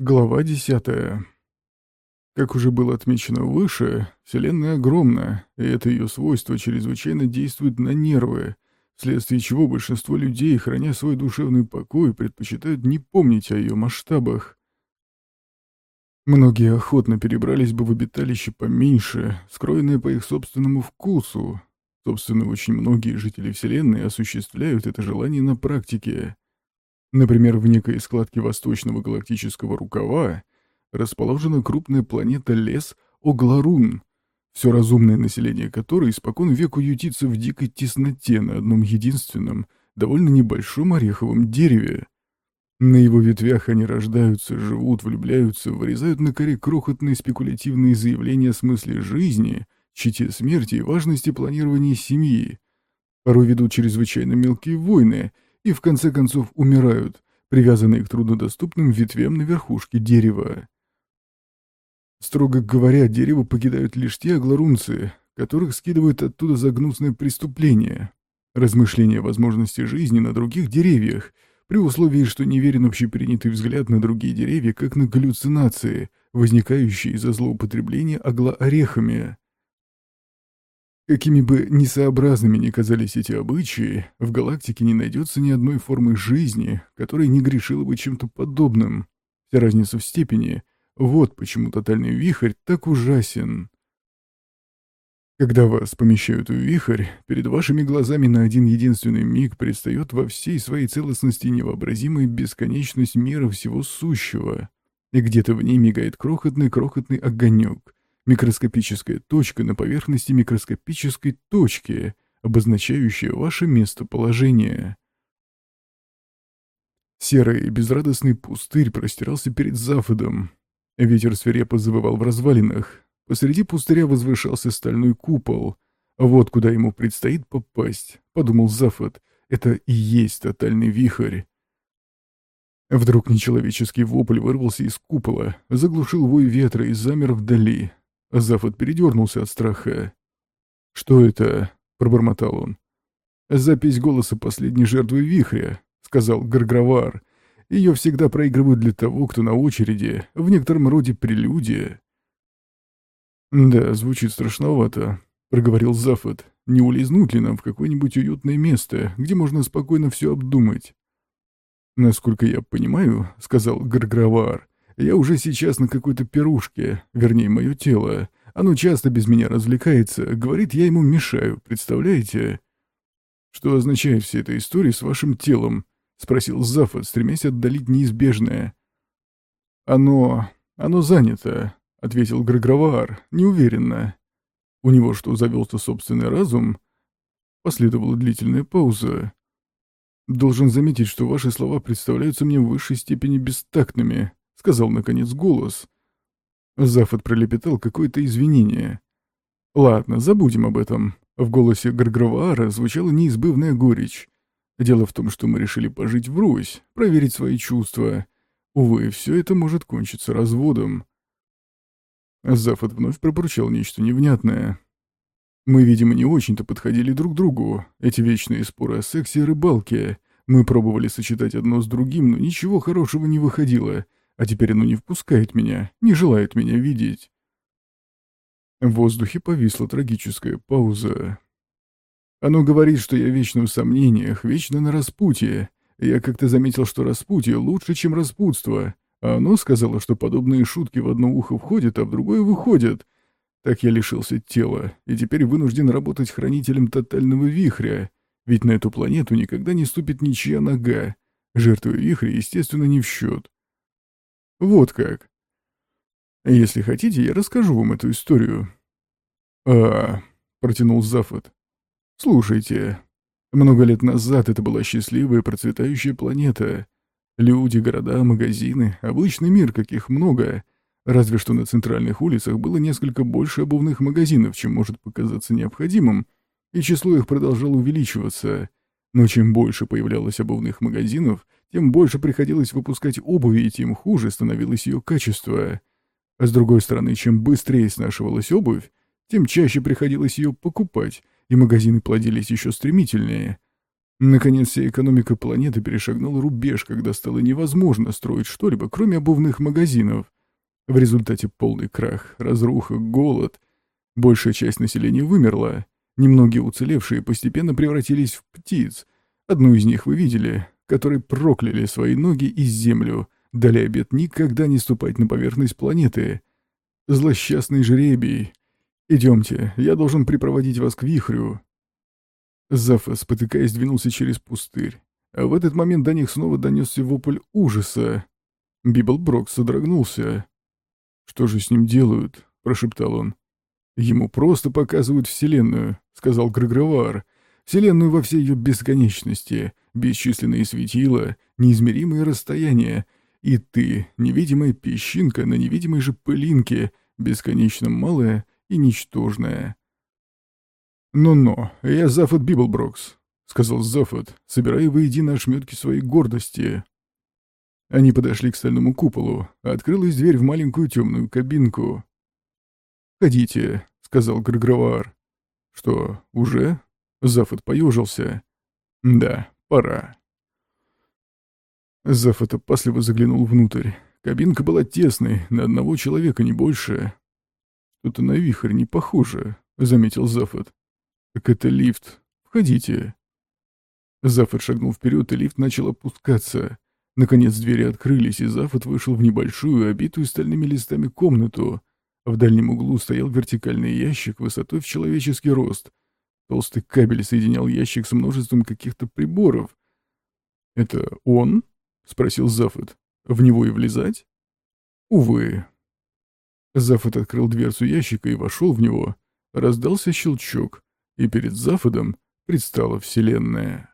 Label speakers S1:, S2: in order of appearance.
S1: Глава десятая. Как уже было отмечено выше, Вселенная огромна, и это ее свойство чрезвычайно действует на нервы, вследствие чего большинство людей, храня свой душевный покой, предпочитают не помнить о ее масштабах. Многие охотно перебрались бы в обиталище поменьше, скроенное по их собственному вкусу. Собственно, очень многие жители Вселенной осуществляют это желание на практике. Например, в некой складке восточного галактического рукава расположена крупная планета Лес Огларун, все разумное население которой испокон веку ютится в дикой тесноте на одном единственном, довольно небольшом ореховом дереве. На его ветвях они рождаются, живут, влюбляются, вырезают на коре крохотные спекулятивные заявления о смысле жизни, чите смерти и важности планирования семьи. Порой ведут чрезвычайно мелкие войны — и в конце концов умирают, привязанные к труднодоступным ветвям на верхушке дерева. Строго говоря, дерево покидают лишь те аглорунцы, которых скидывают оттуда за гнусное преступление. Размышления о возможности жизни на других деревьях, при условии, что неверен общепринятый взгляд на другие деревья, как на галлюцинации, возникающие из-за злоупотребления аглоорехами. Какими бы несообразными ни казались эти обычаи, в галактике не найдется ни одной формы жизни, которая не грешила бы чем-то подобным. Вся разница в степени. Вот почему тотальный вихрь так ужасен. Когда вас помещают в вихрь, перед вашими глазами на один единственный миг предстает во всей своей целостности невообразимая бесконечность мира всего сущего, и где-то в ней мигает крохотный-крохотный огонек, Микроскопическая точка на поверхности микроскопической точки, обозначающая ваше местоположение. Серый безрадостный пустырь простирался перед западом. Ветер свирепо завывал в развалинах. Посреди пустыря возвышался стальной купол. Вот куда ему предстоит попасть, подумал Зафот. Это и есть тотальный вихрь. Вдруг нечеловеческий вопль вырвался из купола, заглушил вой ветра и замер вдали, Зафот передернулся от страха. «Что это?» — пробормотал он. «Запись голоса последней жертвы вихря», — сказал Гаргравар. «Ее всегда проигрывают для того, кто на очереди, в некотором роде прелюдия». «Да, звучит страшновато», — проговорил Зафот. «Не улизнуть ли нам в какое-нибудь уютное место, где можно спокойно все обдумать?» «Насколько я понимаю», — сказал Гаргравар, я уже сейчас на какой-то пирушке, вернее, мое тело. Оно часто без меня развлекается, говорит, я ему мешаю, представляете? Что означает вся эта история с вашим телом? Спросил Зафот, стремясь отдалить неизбежное. Оно... оно занято, ответил Грегровар, неуверенно. У него что, завелся собственный разум? Последовала длительная пауза. Должен заметить, что ваши слова представляются мне в высшей степени бестактными, — сказал, наконец, голос. Зафот пролепетал какое-то извинение. «Ладно, забудем об этом». В голосе Гарграваара звучала неизбывная горечь. Дело в том, что мы решили пожить в Русь, проверить свои чувства. Увы, все это может кончиться разводом. Зафот вновь пробурчал нечто невнятное. Мы, видимо, не очень-то подходили друг другу. Эти вечные споры о сексе и рыбалке. Мы пробовали сочетать одно с другим, но ничего хорошего не выходило. А теперь оно не впускает меня, не желает меня видеть. В воздухе повисла трагическая пауза. Оно говорит, что я вечно в сомнениях, вечно на распутье. Я как-то заметил, что распутье лучше, чем распутство. А оно сказало, что подобные шутки в одно ухо входят, а в другое выходят. Так я лишился тела, и теперь вынужден работать хранителем тотального вихря. Ведь на эту планету никогда не ступит ничья нога. Жертвы вихря, естественно, не в счет. Вот как. Если хотите, я расскажу вам эту историю. А, протянул Зафот. Слушайте, много лет назад это была счастливая процветающая планета. Люди, города, магазины, обычный мир, каких много. Разве что на центральных улицах было несколько больше обувных магазинов, чем может показаться необходимым, и число их продолжало увеличиваться. Но чем больше появлялось обувных магазинов, тем больше приходилось выпускать обуви, и тем хуже становилось ее качество. А с другой стороны, чем быстрее снашивалась обувь, тем чаще приходилось ее покупать, и магазины плодились еще стремительнее. Наконец, вся экономика планеты перешагнула рубеж, когда стало невозможно строить что-либо, кроме обувных магазинов. В результате полный крах, разруха, голод. Большая часть населения вымерла. Немногие уцелевшие постепенно превратились в птиц. Одну из них вы видели, которые прокляли свои ноги и землю, дали обет никогда не ступать на поверхность планеты. Злосчастный жребий. Идемте, я должен припроводить вас к вихрю. Зафа, спотыкаясь, двинулся через пустырь. А в этот момент до них снова донесся вопль ужаса. Библброкс содрогнулся. «Что же с ним делают?» — прошептал он. «Ему просто показывают Вселенную», — сказал Грегровар. «Вселенную во всей ее бесконечности, бесчисленные светила, неизмеримые расстояния, и ты, невидимая песчинка на невидимой же пылинке, бесконечно малая и ничтожная». «Ну-ну, я Зафод Библброкс», — сказал Зафод, собирая воедино ошметки своей гордости. Они подошли к стальному куполу, а открылась дверь в маленькую темную кабинку. «Ходите», — сказал Грегровар. «Что, уже?» — Зафот поежился. «Да, пора». Зафот опасливо заглянул внутрь. Кабинка была тесной, на одного человека не больше. «Что-то на вихрь не похоже», — заметил Зафот. «Так это лифт. Входите». Зафот шагнул вперед, и лифт начал опускаться. Наконец двери открылись, и Зафот вышел в небольшую, обитую стальными листами комнату. В дальнем углу стоял вертикальный ящик высотой в человеческий рост. Толстый кабель соединял ящик с множеством каких-то приборов. «Это он?» — спросил Зафот. «В него и влезать?» «Увы». Зафот открыл дверцу ящика и вошел в него. Раздался щелчок и перед Зафодом предстала Вселенная.